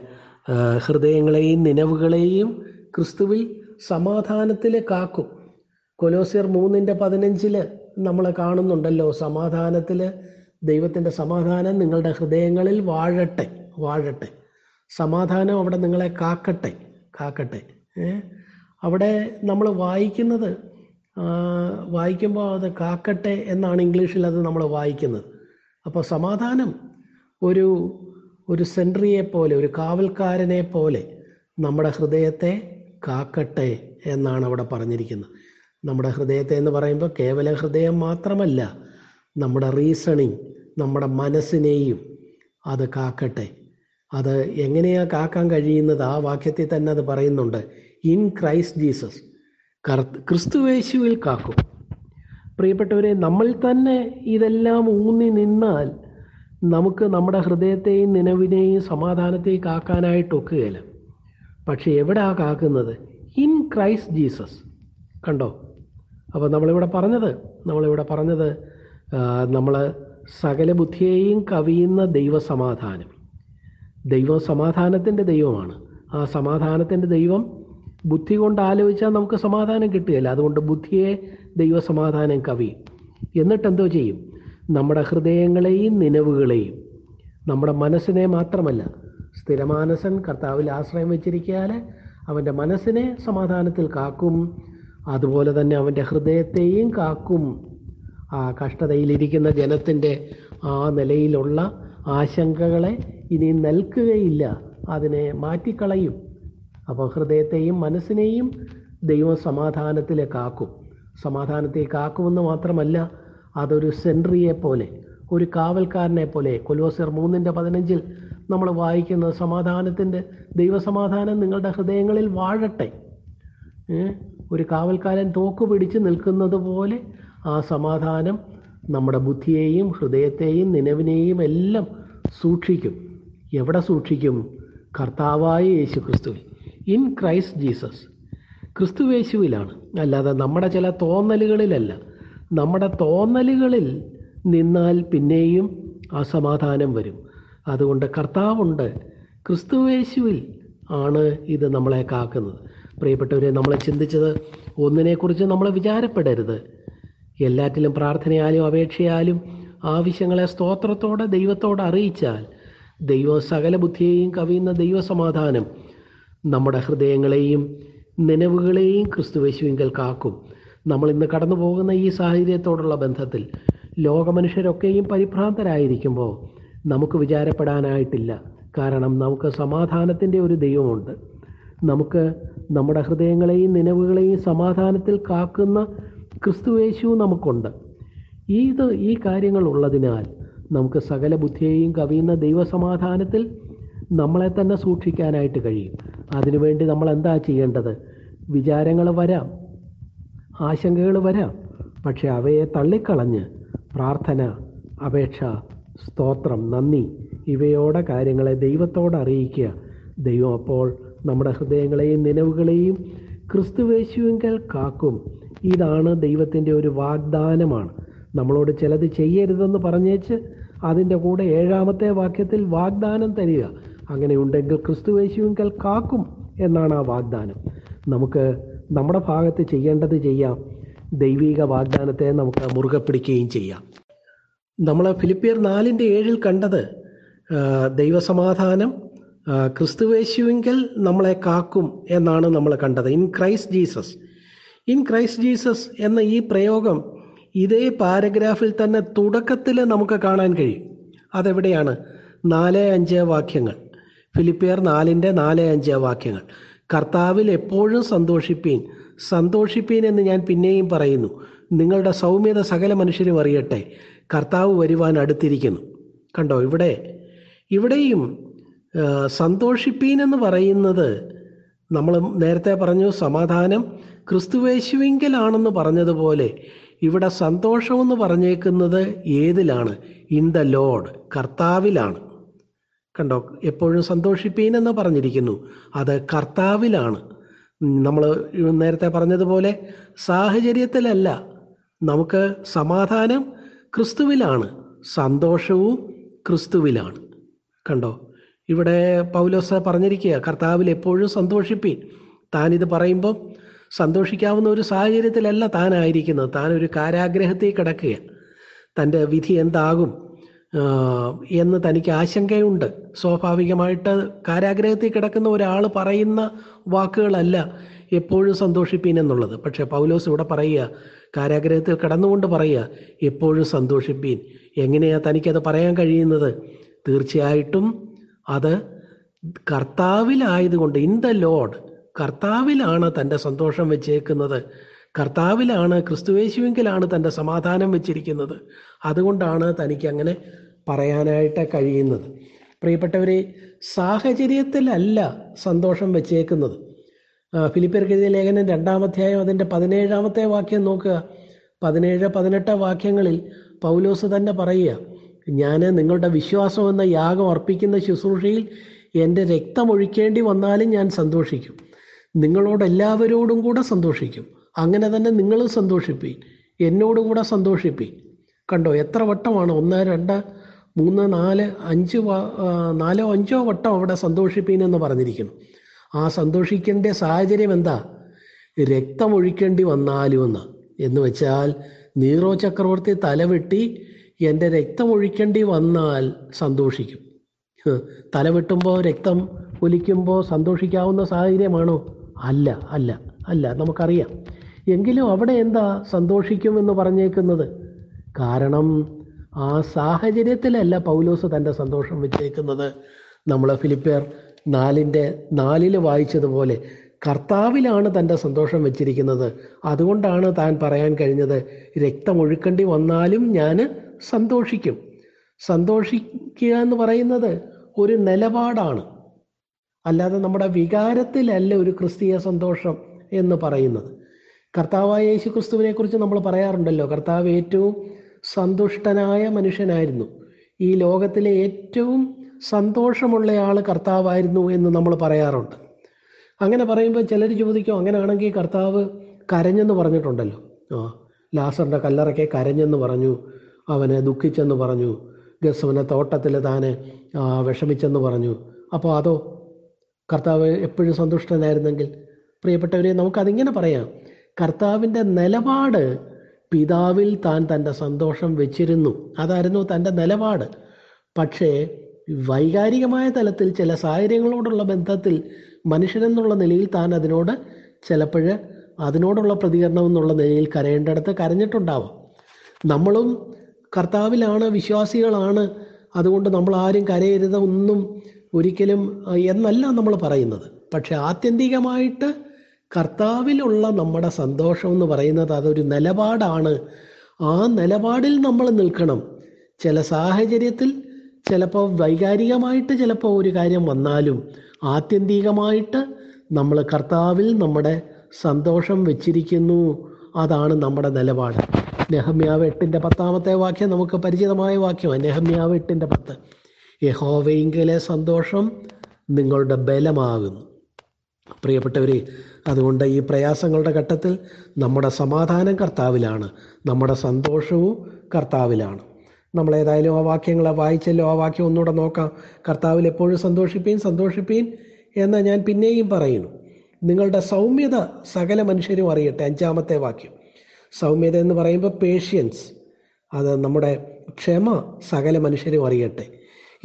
ഹൃദയങ്ങളെയും നിലവുകളെയും ക്രിസ്തുവിൽ സമാധാനത്തിൽ കാക്കും. കൊലോസിയർ മൂന്നിന്റെ പതിനഞ്ചിൽ നമ്മൾ കാണുന്നുണ്ടല്ലോ സമാധാനത്തിൽ ദൈവത്തിന്റെ സമാധാനം നിങ്ങളുടെ ഹൃദയങ്ങളിൽ വാഴട്ടെ വാഴട്ടെ. സമാധാനം അവിടെ നിങ്ങളെ കാക്കട്ടെ കാക്കട്ടെ. അവിടെ നമ്മൾ വായിക്കുന്നത് വായിക്കുമ്പോൾ അത് കാക്കട്ടെ എന്നാണ് ഇംഗ്ലീഷിൽ അത് നമ്മൾ വായിക്കുന്നത്. അപ്പോൾ സമാധാനം ഒരു ഒരു സെൻട്രിയെ പോലെ ഒരു കാവൽക്കാരനെ പോലെ നമ്മുടെ ഹൃദയത്തെ കാക്കട്ടെ എന്നാണ് അവിടെ പറഞ്ഞിരിക്കുന്നത്. നമ്മുടെ ഹൃദയത്തെ എന്ന് പറയുമ്പോൾ കേവല ഹൃദയം മാത്രമല്ല നമ്മുടെ റീസണിങ് നമ്മുടെ മനസ്സിനെയും അത് കാക്കട്ടെ. അത് എങ്ങനെയാ കാക്കാൻ കഴിയുന്നത്? ആ വാക്യത്തിൽ തന്നെ അത് പറയുന്നുണ്ട്. ഇൻ ക്രൈസ്റ്റ് ജീസസ് ക്രിസ്തുവേശുവിൽ കാക്കും. പ്രിയപ്പെട്ടവരെ നമ്മൾ തന്നെ ഇതെല്ലാം ഊന്നി നിന്നാൽ നമുക്ക് നമ്മുടെ ഹൃദയത്തെയും നിലവിനെയും സമാധാനത്തെയും കാക്കാനായിട്ടൊക്കുകയില്ല പക്ഷെ എവിടെയാ കാക്കുന്നത്? In Christ Jesus. കണ്ടോ? അപ്പോൾ നമ്മളിവിടെ പറഞ്ഞത് നമ്മളിവിടെ പറഞ്ഞത് നമ്മൾ സകല ബുദ്ധിയെയും കവിയുന്ന ദൈവസമാധാനം. ദൈവം സമാധാനത്തിന്റെ ദൈവമാണ്. ആ സമാധാനത്തിന്റെ ദൈവം ബുദ്ധി കൊണ്ട് ആലോചിച്ചാൽ നമുക്ക് സമാധാനം കിട്ടുകയില്ല. അതുകൊണ്ട് ബുദ്ധിയെ ദൈവസമാധാനം കവി. എന്നിട്ട് എന്തോ ചെയ്യും? നമ്മുടെ ഹൃദയങ്ങളെയും നിലവുകളെയും നമ്മുടെ മനസ്സിനെ മാത്രമല്ല സ്ഥിരമാനസൻ കർത്താവിൽ ആശ്രയം വെച്ചിരിക്കാൽ അവന്റെ മനസ്സിനെ സമാധാനത്തിൽ കാക്കും. അതുപോലെ തന്നെ അവന്റെ ഹൃദയത്തെയും കാക്കും. ആ കഷ്ടതയിലിരിക്കുന്ന ജനത്തിന്റെ ആ നിലയിലുള്ള ആശങ്കകളെ ഇനി നൽകുകയില്ല അതിനെ മാറ്റിക്കളയും. അപ്പോൾ ഹൃദയത്തെയും മനസ്സിനെയും ദൈവം സമാധാനത്തിൽ കാക്കും സമാധാനത്തെ കാക്കുമെന്ന് മാത്രമല്ല അതൊരു സെൻട്രിയെ പോലെ ഒരു കാവൽക്കാരനെ പോലെ. കൊലോസർ മൂന്നിന്റെ പതിനഞ്ചിൽ നമ്മൾ വായിക്കുന്നത് സമാധാനത്തിന്റെ ദൈവസമാധാനം നിങ്ങളുടെ ഹൃദയങ്ങളിൽ വാഴട്ടെ. ഒരു കാവൽക്കാരൻ തോക്ക് പിടിച്ച് നിൽക്കുന്നത് പോലെ ആ സമാധാനം നമ്മുടെ ബുദ്ധിയെയും ഹൃദയത്തെയും നിലവിനെയും എല്ലാം സൂക്ഷിക്കും. എവിടെ സൂക്ഷിക്കും? കർത്താവായ യേശു ക്രിസ്തുവിൽ ഇൻ ക്രൈസ്റ്റ് ജീസസ്. ക്രിസ്തുവേശുവിലാണ് അല്ലാതെ നമ്മുടെ ചില തോന്നലുകളിലല്ല. നമ്മുടെ തോന്നലുകളിൽ നിന്നാൽ പിന്നെയും അസമാധാനം വരും. അതുകൊണ്ട് കർത്താവുണ്ട്. ക്രിസ്തുവേശുവിൽ ആണ് ഇത് നമ്മളെ കാക്കുന്നത്. പ്രിയപ്പെട്ടവരെ നമ്മളെ ചിന്തിച്ചത് ഒന്നിനെക്കുറിച്ച് നമ്മൾ വിചാരപ്പെടരുത്. എല്ലാറ്റിലും പ്രാർത്ഥനയാലും അപേക്ഷയാലും ആവശ്യങ്ങളെ സ്തോത്രത്തോടെ ദൈവത്തോട് അറിയിച്ചാൽ ദൈവ സകല ബുദ്ധിയെയും കവിയുന്ന ദൈവസമാധാനം നമ്മുടെ ഹൃദയങ്ങളെയും നനവുകളെയും ക്രിസ്തുവേശുവിങ്കൽ കാക്കും. നമ്മൾ ഇന്ന് കടന്നു പോകുന്ന ഈ സാഹചര്യത്തോടുള്ള ബന്ധത്തിൽ ലോകമനുഷ്യരൊക്കെയും പരിഭ്രാന്തരായിരിക്കുമ്പോൾ നമുക്ക് വിചാരപ്പെടാനായിട്ടില്ല. കാരണം നമുക്ക് സമാധാനത്തിന്റെ ഒരു ദൈവമുണ്ട്. നമുക്ക് നമ്മുടെ ഹൃദയങ്ങളെയും നിലവുകളെയും സമാധാനത്തിൽ കാക്കുന്ന ക്രിസ്തുവേശു നമുക്കുണ്ട്. ഇത് ഈ കാര്യങ്ങൾ ഉള്ളതിനാൽ നമുക്ക് സകല ബുദ്ധിയെയും കവിയുന്ന ദൈവസമാധാനത്തിൽ നമ്മളെ തന്നെ സൂക്ഷിക്കാനായിട്ട് കഴിയും. അതിനുവേണ്ടി നമ്മൾ എന്താ ചെയ്യേണ്ടത്? വിചാരങ്ങൾ വരാം. ആശങ്കകൾ വരാം. പക്ഷെ അവയെ തള്ളിക്കളഞ്ഞ് പ്രാർത്ഥന അപേക്ഷ സ്തോത്രം നന്ദി ഇവയോടെ കാര്യങ്ങളെ ദൈവത്തോട് അറിയിക്കുക. ദൈവം അപ്പോൾ നമ്മുടെ ഹൃദയങ്ങളെയും നിലവുകളെയും ക്രിസ്തുവേശുവിങ്കൽ കാക്കും. ഇതാണ് ദൈവത്തിന്റെ ഒരു വാഗ്ദാനമാണ്. നമ്മളോട് ചിലത് ചെയ്യരുതെന്ന് പറഞ്ഞേച്ച് അതിന്റെ കൂടെ ഏഴാമത്തെ വാക്യത്തിൽ വാഗ്ദാനം തരിക. അങ്ങനെ ഉണ്ടെങ്കിൽ ക്രിസ്തുവേശുവിങ്കൽ കാക്കും എന്നാണ് ആ വാഗ്ദാനം. നമുക്ക് നമ്മുടെ ഭാഗത്ത് ചെയ്യേണ്ടത് ചെയ്യാം. ദൈവിക വാഗ്ദാനത്തെ നമുക്ക് മുറുകെ പിടിക്കുകയും ചെയ്യാം. നമ്മൾ ഫിലിപ്പിയർ നാലിന്റെ ഏഴിൽ കണ്ടത് ദൈവസമാധാനം ക്രിസ്തുവേശുവിങ്കൽ നമ്മളെ കാക്കും എന്നാണ് നമ്മൾ കണ്ടത്. In Christ Jesus. In Christ Jesus എന്ന ഈ പ്രയോഗം ഇതേ പാരഗ്രാഫിൽ തന്നെ തുടക്കത്തിൽ നമുക്ക് കാണാൻ കഴിയും. അതെവിടെയാണ്? നാല് അഞ്ച് വാക്യങ്ങൾ. ഫിലിപ്പിയർ നാലിന്റെ നാല് അഞ്ച് വാക്യങ്ങൾ. കർത്താവിൽ എപ്പോഴും സന്തോഷിപ്പീൻ. സന്തോഷിപ്പീൻ എന്ന് ഞാൻ പിന്നെയും പറയുന്നു. നിങ്ങളുടെ സൗമ്യത സകല മനുഷ്യരും അറിയട്ടെ. കർത്താവ് വരുവാൻ അടുത്തിരിക്കുന്നു. കണ്ടോ? ഇവിടെ ഇവിടെയും സന്തോഷിപ്പീൻ എന്ന് പറയുന്നത് നമ്മൾ നേരത്തെ പറഞ്ഞു സമാധാനം ക്രിസ്തുവേശുവിങ്കലാണെന്ന് പറഞ്ഞതുപോലെ ഇവിടെ സന്തോഷമെന്ന് പറഞ്ഞേക്കുന്നത് ഏതിലാണ്? In the Lord. കർത്താവിലാണ്. കണ്ടോ? എപ്പോഴും സന്തോഷിപ്പീൻ എന്ന് പറഞ്ഞിരിക്കുന്നു. അത് കർത്താവിലാണ്. നമ്മൾ നേരത്തെ പറഞ്ഞതുപോലെ സാഹചര്യത്തിലല്ല. നമുക്ക് സമാധാനം ക്രിസ്തുവിലാണ്. സന്തോഷവും ക്രിസ്തുവിലാണ്. കണ്ടോ? ഇവിടെ പൗലോസ പറഞ്ഞിരിക്കുക കർത്താവിൽ എപ്പോഴും സന്തോഷിപ്പീൻ. താനിത് പറയുമ്പം സന്തോഷിക്കാവുന്ന ഒരു സാഹചര്യത്തിലല്ല താനായിരിക്കുന്നത്. താൻ ഒരു കാരാഗ്രഹത്തിൽ കിടക്കുക തന്റെ വിധി എന്താകും? എന്ന് തനിക്ക് ആശങ്കയുണ്ട്. സ്വാഭാവികമായിട്ട് കാരാഗ്രഹത്തിൽ കിടക്കുന്ന ഒരാൾ പറയുന്ന വാക്കുകളല്ല എപ്പോഴും സന്തോഷിപ്പീൻ എന്നുള്ളത് പക്ഷേ പൗലോസ് ഇവിടെ പറയുക കാരാഗ്രഹത്തിൽ കിടന്നുകൊണ്ട് പറയുക എപ്പോഴും സന്തോഷിപ്പീൻ. എങ്ങനെയാ തനിക്കത് പറയാൻ കഴിയുന്നത്? തീർച്ചയായിട്ടും അത് കർത്താവിലായതുകൊണ്ട് ഇൻ ദ ലോഡ് കർത്താവിലാണ് തന്റെ സന്തോഷം വെച്ചേക്കുന്നത്. കർത്താവിലാണ് ക്രിസ്തുവേശുവെങ്കിലാണ് തന്റെ സമാധാനം വെച്ചിരിക്കുന്നത്. അതുകൊണ്ടാണ് തനിക്ക് അങ്ങനെ പറയാനായിട്ട് കഴിയുന്നത്. പ്രിയപ്പെട്ടവരെ സാഹചര്യത്തിലല്ല സന്തോഷം വെച്ചേക്കുന്നത്. ആ, ഫിലിപ്പിയർക്ക് എഴുതിയ ലേഖനം രണ്ടാമധ്യായം അതിന്റെ പതിനേഴാമത്തെ വാക്യം നോക്കുക. പതിനേഴ് പതിനെട്ട് വാക്യങ്ങളിൽ പൗലോസ് തന്നെ പറയുക ഞാൻ നിങ്ങളുടെ വിശ്വാസം എന്ന യാഗം അർപ്പിക്കുന്ന ശുശ്രൂഷയിൽ എന്റെ രക്തമൊഴിക്കേണ്ടി വന്നാലും ഞാൻ സന്തോഷിക്കും. നിങ്ങളോടെല്ലാവരോടും കൂടെ സന്തോഷിക്കും. അങ്ങനെ തന്നെ നിങ്ങളും സന്തോഷിപ്പീൻ എന്നോടുകൂടെ സന്തോഷിപ്പീൻ കണ്ടോ എത്ര വട്ടമാണ് ഒന്ന് രണ്ട് മൂന്ന് നാല് അഞ്ച് നാലോ അഞ്ചോ വട്ടം അവിടെ സന്തോഷിപ്പീൻ എന്ന് പറഞ്ഞിരിക്കുന്നു. ആ സന്തോഷിക്കേണ്ട സാഹചര്യം എന്താ? രക്തമൊഴിക്കേണ്ടി വന്നാലും എന്ന്. എന്ന് വെച്ചാൽ നീറോ ചക്രവർത്തി തലവെട്ടി എന്റെ രക്തമൊഴിക്കേണ്ടി വന്നാൽ സന്തോഷിക്കും. തലവെട്ടുമ്പോൾ തല വെട്ടുമ്പോൾ രക്തം ഒലിക്കുമ്പോൾ സന്തോഷിക്കാവുന്ന സാഹചര്യമാണോ? അല്ല അല്ല അല്ല നമുക്കറിയാം. എങ്കിലും അവിടെ എന്താ സന്തോഷിക്കുമെന്ന് പറഞ്ഞേക്കുന്നത്? കാരണം ആ സാഹചര്യത്തിലല്ല പൗലോസ് തന്റെ സന്തോഷം വെച്ചേക്കുന്നത്. നമ്മൾ ഫിലിപ്പിയർ നാലിന്റെ നാലിൽ വായിച്ചതുപോലെ കർത്താവിലാണ് തന്റെ സന്തോഷം വെച്ചിരിക്കുന്നത്. അതുകൊണ്ടാണ് താൻ പറയാൻ കഴിഞ്ഞത് രക്തമൊഴുക്കേണ്ടി വന്നാലും ഞാൻ സന്തോഷിക്കും. സന്തോഷിക്കുക എന്ന് പറയുന്നത് ഒരു നിലപാടാണ്. അല്ലാതെ നമ്മുടെ വികാരത്തിലല്ല ഒരു ക്രിസ്തീയ സന്തോഷം എന്ന് പറയുന്നത്. കർത്താവായ യേശു ക്രിസ്തുവിനെ കുറിച്ച് നമ്മൾ പറയാറുണ്ടല്ലോ കർത്താവ് ഏറ്റവും സന്തുഷ്ടനായ മനുഷ്യനായിരുന്നു. ഈ ലോകത്തിലെ ഏറ്റവും സന്തോഷമുള്ള ആൾ കർത്താവായിരുന്നു എന്ന് നമ്മൾ പറയാറുണ്ട്. അങ്ങനെ പറയുമ്പോൾ ചിലർ ചോദിക്കും അങ്ങനെയാണെങ്കിൽ കർത്താവ് കരഞ്ഞെന്ന് പറഞ്ഞിട്ടുണ്ടല്ലോ. ആ ലാസറിന്റെ കല്ലറയ്ക്ക് കരഞ്ഞെന്ന് പറഞ്ഞു അവന് ദുഃഖിച്ചെന്ന് പറഞ്ഞു ഗസവനെ തോട്ടത്തിൽ ആ, വിഷമിച്ചെന്ന് പറഞ്ഞു. അപ്പോൾ അതോ കർത്താവ് എപ്പോഴും സന്തുഷ്ടനായിരുന്നെങ്കിൽ? പ്രിയപ്പെട്ടവരെ നമുക്കതിങ്ങനെ പറയാം. കർത്താവിന്റെ നിലപാട് പിതാവിൽ താൻ തന്റെ സന്തോഷം വെച്ചിരുന്നു. അതായിരുന്നു തന്റെ നിലപാട്. പക്ഷേ വൈകാരികമായ തലത്തിൽ ചില സാഹചര്യങ്ങളോടുള്ള ബന്ധത്തിൽ മനുഷ്യനെന്നുള്ള നിലയിൽ താൻ അതിനോട് ചിലപ്പോൾ അതിനോടുള്ള പ്രതികരണം എന്നുള്ള നിലയിൽ കരയേണ്ടടുത്ത് കരഞ്ഞിട്ടുണ്ടാവാം. നമ്മളും കർത്താവിലാണ് വിശ്വാസികളാണ്. അതുകൊണ്ട് നമ്മൾ ആരും കരയരുത് ഒന്നും ഒരിക്കലും എന്നല്ല നമ്മൾ പറയുന്നത്. പക്ഷെ ആത്യന്തികമായിട്ട് കർത്താവിലുള്ള നമ്മുടെ സന്തോഷം എന്ന് പറയുന്നത് അതൊരു നിലപാടാണ്. ആ നിലപാടിൽ നമ്മൾ നിൽക്കണം. ചില സാഹചര്യത്തിൽ ചിലപ്പോൾ വൈകാരികമായിട്ട് ചിലപ്പോൾ ഒരു കാര്യം വന്നാലും ആത്യന്തികമായിട്ട് നമ്മൾ കർത്താവിൽ നമ്മുടെ സന്തോഷം വെച്ചിരിക്കുന്നു. അതാണ് നമ്മുടെ നിലപാട്. നെഹമ്യാവ് എട്ടിന്റെ പത്താമത്തെ വാക്യം നമുക്ക് പരിചിതമായ വാക്യമാണ്. നെഹമ്യാവ് എട്ടിന്റെ പത്ത്. യഹോവയെങ്കിലെ സന്തോഷം നിങ്ങളുടെ ബലമാകുന്നു. പ്രിയപ്പെട്ടവരെ അതുകൊണ്ട് ഈ പ്രയാസങ്ങളുടെ ഘട്ടത്തിൽ നമ്മുടെ സമാധാനം കർത്താവിലാണ് നമ്മുടെ സന്തോഷവും കർത്താവിലാണ്. നമ്മൾ ഏതായാലും ആ വാക്യങ്ങളെ വായിച്ചല്ലോ ആ വാക്യം ഒന്നുകൂടെ നോക്കാം. കർത്താവിൽ എപ്പോഴും സന്തോഷിപ്പീൻ സന്തോഷിപ്പീൻ എന്ന് ഞാൻ പിന്നെയും പറയുന്നു. നിങ്ങളുടെ സൗമ്യത സകല മനുഷ്യരും അറിയട്ടെ അഞ്ചാമത്തെ വാക്യം. സൗമ്യത എന്ന് പറയുമ്പോൾ പേഷ്യൻസ് അത് നമ്മുടെ ക്ഷമ സകല മനുഷ്യരും അറിയട്ടെ.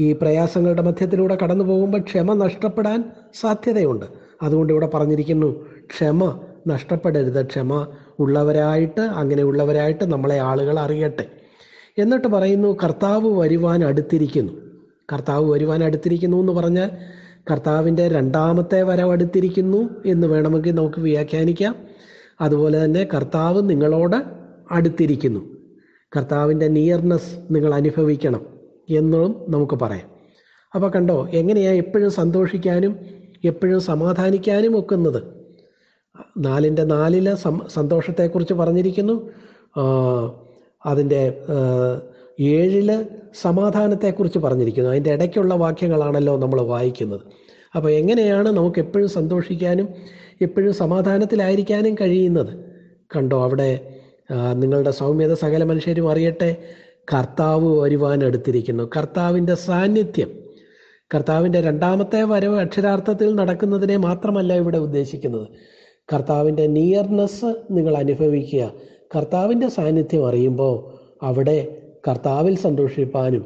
ഈ പ്രയാസങ്ങളുടെ മധ്യത്തിലൂടെ കടന്നു പോകുമ്പോൾ ക്ഷമ നഷ്ടപ്പെടാൻ സാധ്യതയുണ്ട്. അതുകൊണ്ട് ഇവിടെ പറഞ്ഞിരിക്കുന്നു ക്ഷമ നഷ്ടപ്പെടരുത് ക്ഷമ ഉള്ളവരായിട്ട് അങ്ങനെ ഉള്ളവരായിട്ട് നമ്മളെ ആളുകൾ അറിയട്ടെ. എന്നിട്ട് പറയുന്നു കർത്താവ് വരുവാൻ അടുത്തിരിക്കുന്നു. കർത്താവ് വരുവാൻ അടുത്തിരിക്കുന്നു എന്ന് പറഞ്ഞാൽ കർത്താവിന്റെ രണ്ടാമത്തെ വരവ് അടുത്തിരിക്കുന്നു എന്ന് വേണമെങ്കിൽ നമുക്ക് വ്യാഖ്യാനിക്കാം. അതുപോലെ തന്നെ കർത്താവ് നിങ്ങളോട് അടുത്തിരിക്കുന്നു. കർത്താവിന്റെ നിയർനെസ് നിങ്ങൾ അനുഭവിക്കണം എന്നും നമുക്ക് പറയാം. അപ്പോൾ കണ്ടോ എങ്ങനെയാ എപ്പോഴും സന്തോഷിക്കാനും എപ്പോഴും സമാധാനിക്കാനും ഒക്കുന്നത്. നാലിന്റെ നാലിൽ സന്തോഷത്തെക്കുറിച്ച് പറഞ്ഞിരിക്കുന്നു. അതിന്റെ ഏഴിൽ സമാധാനത്തെക്കുറിച്ച് പറഞ്ഞിരിക്കുന്നു. അതിന്റെ ഇടയ്ക്കുള്ള വാക്യങ്ങളാണല്ലോ നമ്മൾ വായിക്കുന്നത്. അപ്പോൾ എങ്ങനെയാണ് നമുക്ക് എപ്പോഴും സന്തോഷിക്കാനും എപ്പോഴും സമാധാനത്തിലായിരിക്കാനും കഴിയുന്നത്? കണ്ടോ അവിടെ നിങ്ങളുടെ സൗമ്യത സകല മനുഷ്യരും അറിയട്ടെ. കർത്താവ് വരുവാൻ എടുത്തിരിക്കുന്നു. കർത്താവിന്റെ സാന്നിധ്യം. കർത്താവിന്റെ രണ്ടാമത്തെ വരവ് അക്ഷരാർത്ഥത്തിൽ നടക്കുന്നതിനെ മാത്രമല്ല ഇവിടെ ഉദ്ദേശിക്കുന്നത്. കർത്താവിന്റെ നിയർനെസ് നിങ്ങൾ അനുഭവിക്കുക. കർത്താവിന്റെ സാന്നിധ്യം അറിയുമ്പോൾ അവിടെ കർത്താവിൽ സന്തോഷിപ്പാനും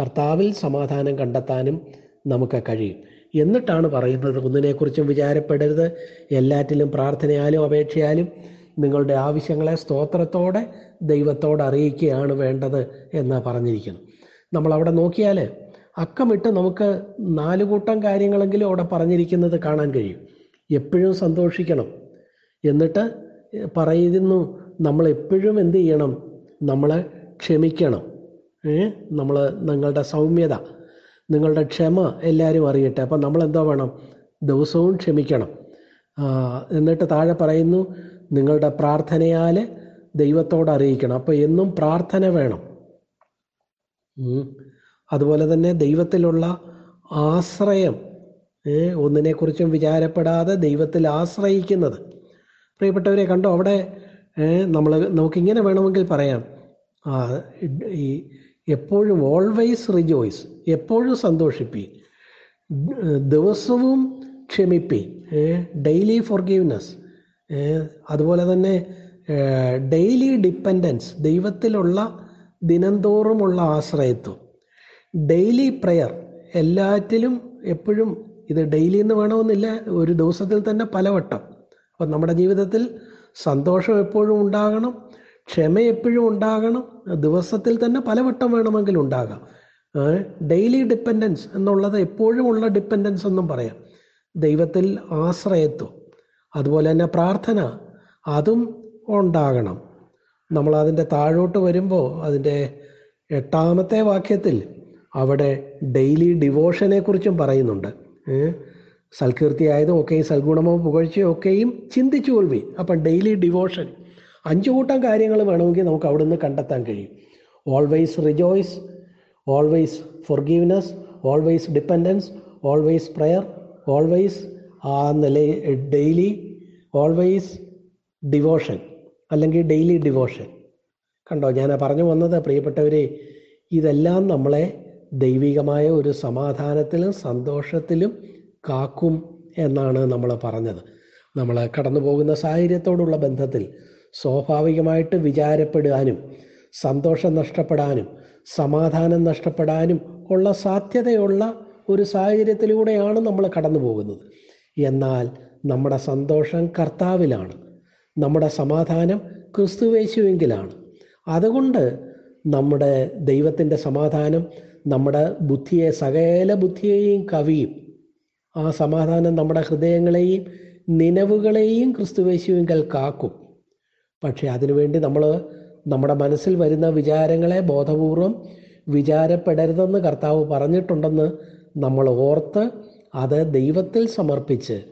കർത്താവിൽ സമാധാനം കണ്ടെത്താനും നമുക്ക് കഴിയും. എന്നിട്ടാണ് പറയുന്നത് ഒന്നിനെക്കുറിച്ചും വിചാരപ്പെടരുത്. എല്ലാറ്റിലും പ്രാർത്ഥനയാലും അപേക്ഷയാലും നിങ്ങളുടെ ആവശ്യങ്ങളെ സ്തോത്രത്തോടെ ദൈവത്തോട് അറിയിക്കുകയാണ് വേണ്ടത് എന്ന് പറഞ്ഞിരിക്കുന്നു. നമ്മൾ അവിടെ നോക്കിയാൽ അക്കമിട്ട് നമുക്ക് നാല് കൂട്ടം കാര്യങ്ങളെങ്കിലും അവിടെ പറഞ്ഞിരിക്കുന്നത് കാണാൻ കഴിയും. എപ്പോഴും സന്തോഷിക്കണം. എന്നിട്ട് പറയുന്നു നമ്മൾ എപ്പോഴും എന്ത് ചെയ്യണം? നമ്മൾ ക്ഷമിക്കണം. നമ്മൾ നിങ്ങളുടെ സൗമ്യത നിങ്ങളുടെ ക്ഷമ എല്ലാവരും അറിയട്ടെ. അപ്പം നമ്മൾ എന്തോ വേണം? ദിവസവും ക്ഷമിക്കണം. എന്നിട്ട് താഴെ പറയുന്നു നിങ്ങളുടെ പ്രാർത്ഥനയാൽ ദൈവത്തോട് അറിയിക്കണം. അപ്പോൾ എന്നും പ്രാർത്ഥന വേണം. അതുപോലെ തന്നെ ദൈവത്തിലുള്ള ആശ്രയം ഒന്നിനെക്കുറിച്ചും വിചാരപ്പെടാതെ ദൈവത്തിൽ ആശ്രയിക്കുന്നത്. പ്രിയപ്പെട്ടവരെ കണ്ടോ അവിടെ നമ്മൾ നമുക്കിങ്ങനെ വേണമെങ്കിൽ പറയാം. ഈ എപ്പോഴും ഓൾവേസ് റിജോയ്സ് എപ്പോഴും സന്തോഷിപ്പി ദിവസവും ക്ഷമിപ്പി ഡെയിലി ഫോർഗീവ്നെസ് അതുപോലെ തന്നെ ഡെയിലി ഡിപ്പെൻഡൻസ് ദൈവത്തിലുള്ള ദിനംതോറുമുള്ള ആശ്രയത്വം. ഡെയിലി പ്രെയർ എല്ലാറ്റിലും എപ്പോഴും ഇത് ഡെയിലി എന്ന് വേണമെന്നില്ല ഒരു ദിവസത്തിൽ തന്നെ പലവട്ടം. അപ്പം നമ്മുടെ ജീവിതത്തിൽ സന്തോഷം എപ്പോഴും ഉണ്ടാകണം ക്ഷമ എപ്പോഴും ഉണ്ടാകണം ദിവസത്തിൽ തന്നെ പലവട്ടം വേണമെങ്കിൽ ഉണ്ടാകാം. ഡെയിലി ഡിപ്പെൻഡൻസ് എന്നുള്ളത് എപ്പോഴും ഉള്ള ഡിപ്പെൻഡൻസ് എന്നും പറയാം. ദൈവത്തിൽ ആശ്രയത്വം അതുപോലെ തന്നെ പ്രാർത്ഥന അതും ഉണ്ടാകണം. നമ്മൾ അതിന്റെ താഴോട്ട് വരുമ്പോൾ അതിന്റെ എട്ടാമത്തെ വാക്യത്തിൽ അവിടെ ഡെയിലി ഡിവോഷനെ കുറിച്ചും പറയുന്നുണ്ട്? സൽകീർത്തിയായതും ഒക്കെയും സൽഗുണമോ പുകഴ്ചയോ ഒക്കെയും ചിന്തിച്ചു കൊള്ളി അപ്പം ഡെയിലി ഡിവോഷൻ അഞ്ചു കൂട്ടം കാര്യങ്ങൾ വേണമെങ്കിൽ നമുക്ക് അവിടെ നിന്ന് കണ്ടെത്താൻ കഴിയും. Always rejoice always forgiveness always dependence always prayer always ആ നില ഡെയിലി ഓൾവേസ് ഡിവോഷൻ അല്ലെങ്കിൽ ഡെയിലി ഡിവോഷൻ. കണ്ടോ ഞാൻ പറഞ്ഞു വന്നത് പ്രിയപ്പെട്ടവരെ ഇതെല്ലാം നമ്മളെ ദൈവികമായ ഒരു സമാധാനത്തിലും സന്തോഷത്തിലും കാക്കും എന്നാണ് നമ്മൾ പറഞ്ഞത്. നമ്മൾ കടന്നു പോകുന്ന സാഹചര്യത്തോടുള്ള ബന്ധത്തിൽ സ്വാഭാവികമായിട്ട് വിചാരപ്പെടാനും സന്തോഷം നഷ്ടപ്പെടാനും സമാധാനം നഷ്ടപ്പെടാനും ഉള്ള സാധ്യതയുള്ള ഒരു സാഹചര്യത്തിലൂടെയാണ് നമ്മൾ കടന്നു പോകുന്നത് എന്നാൽ നമ്മുടെ സന്തോഷം കർത്താവിലാണ്. നമ്മുടെ സമാധാനം ക്രിസ്തുവേശുവെങ്കിലാണ് അതുകൊണ്ട് നമ്മുടെ ദൈവത്തിന്റെ സമാധാനം നമ്മുടെ ബുദ്ധിയെ സകല ബുദ്ധിയെയും കവിയും ആ സമാധാനം നമ്മുടെ ഹൃദയങ്ങളെയും നിലവുകളെയും ക്രിസ്തുവേശുവിങ്കൽ കാക്കും. പക്ഷെ അതിനുവേണ്ടി നമ്മൾ നമ്മുടെ മനസ്സിൽ വരുന്ന വിചാരങ്ങളെ ബോധപൂർവം വിചാരപ്പെടരുതെന്ന് കർത്താവ് പറഞ്ഞിട്ടുണ്ടെന്ന് നമ്മൾ ഓർത്ത് അത് ദൈവത്തിൽ സമർപ്പിച്ച്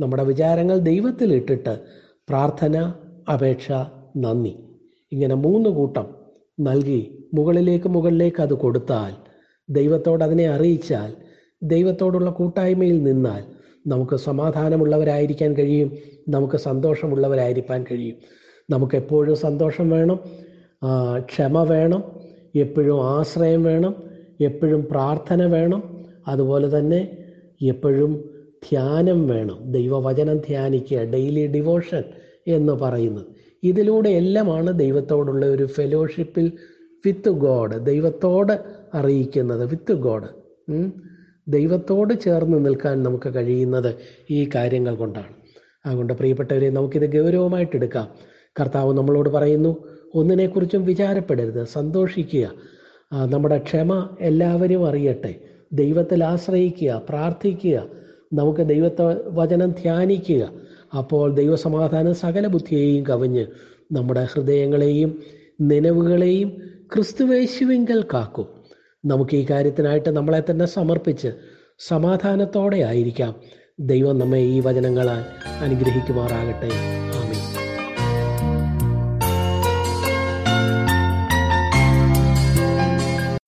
നമ്മുടെ വിചാരങ്ങൾ ദൈവത്തിൽ ഇട്ടിട്ട് പ്രാർത്ഥന അപേക്ഷ നന്ദി. ഇങ്ങനെ മൂന്ന് കൂട്ടം നൽകി മുകളിലേക്ക് മുകളിലേക്ക് അത് കൊടുത്താൽ ദൈവത്തോട് അതിനെ അറിയിച്ചാൽ ദൈവത്തോടുള്ള കൂട്ടായ്മയിൽ നിന്നാൽ നമുക്ക് സമാധാനമുള്ളവരായിരിക്കാൻ കഴിയും നമുക്ക് സന്തോഷമുള്ളവരായിരിക്കാൻ കഴിയും. നമുക്ക് എപ്പോഴും സന്തോഷം വേണം ക്ഷമ വേണം എപ്പോഴും ആശ്രയം വേണം എപ്പോഴും പ്രാർത്ഥന വേണം അതുപോലെ തന്നെ എപ്പോഴും ധ്യാനം വേണം. ദൈവവചനം ധ്യാനിക്കുക ഡെയിലി ഡിവോഷൻ എന്ന് പറയുന്നത്. ഇതിലൂടെ എല്ലാമാണ് ദൈവത്തോടുള്ള ഒരു ഫെലോഷിപ്പിൽ വിത്ത് ഗോഡ്. ദൈവത്തോട് അറിയിക്കുന്നത്. With God. ദൈവത്തോട് ചേർന്ന് നിൽക്കാൻ നമുക്ക് കഴിയുന്നത് ഈ കാര്യങ്ങൾ കൊണ്ടാണ്. അതുകൊണ്ട് പ്രിയപ്പെട്ടവരെ നമുക്കിത് ഗൗരവമായിട്ട് എടുക്കാം. കർത്താവ് നമ്മളോട് പറയുന്നു ഒന്നിനെക്കുറിച്ചും വിചാരപ്പെടരുത് സന്തോഷിക്കുക. നമ്മുടെ ക്ഷമ എല്ലാവരും അറിയട്ടെ. ദൈവത്തിൽ ആശ്രയിക്കുക പ്രാർത്ഥിക്കുക. നമുക്ക് ദൈവത്തെ വചനം ധ്യാനിക്കുക. അപ്പോൾ ദൈവസമാധാനം സകല ബുദ്ധിയെയും കവിഞ്ഞ് നമ്മുടെ ഹൃദയങ്ങളെയും നിലവുകളെയും ക്രിസ്തുവേശുവിങ്കൽ കാക്കും. നമുക്ക് ഈ കാര്യത്തിനായിട്ട് നമ്മളെ തന്നെ സമർപ്പിച്ച് സമാധാനത്തോടെ ആയിരിക്കാം. ദൈവം നമ്മെ ഈ വചനങ്ങളാൽ അനുഗ്രഹിക്കുമാറാകട്ടെ.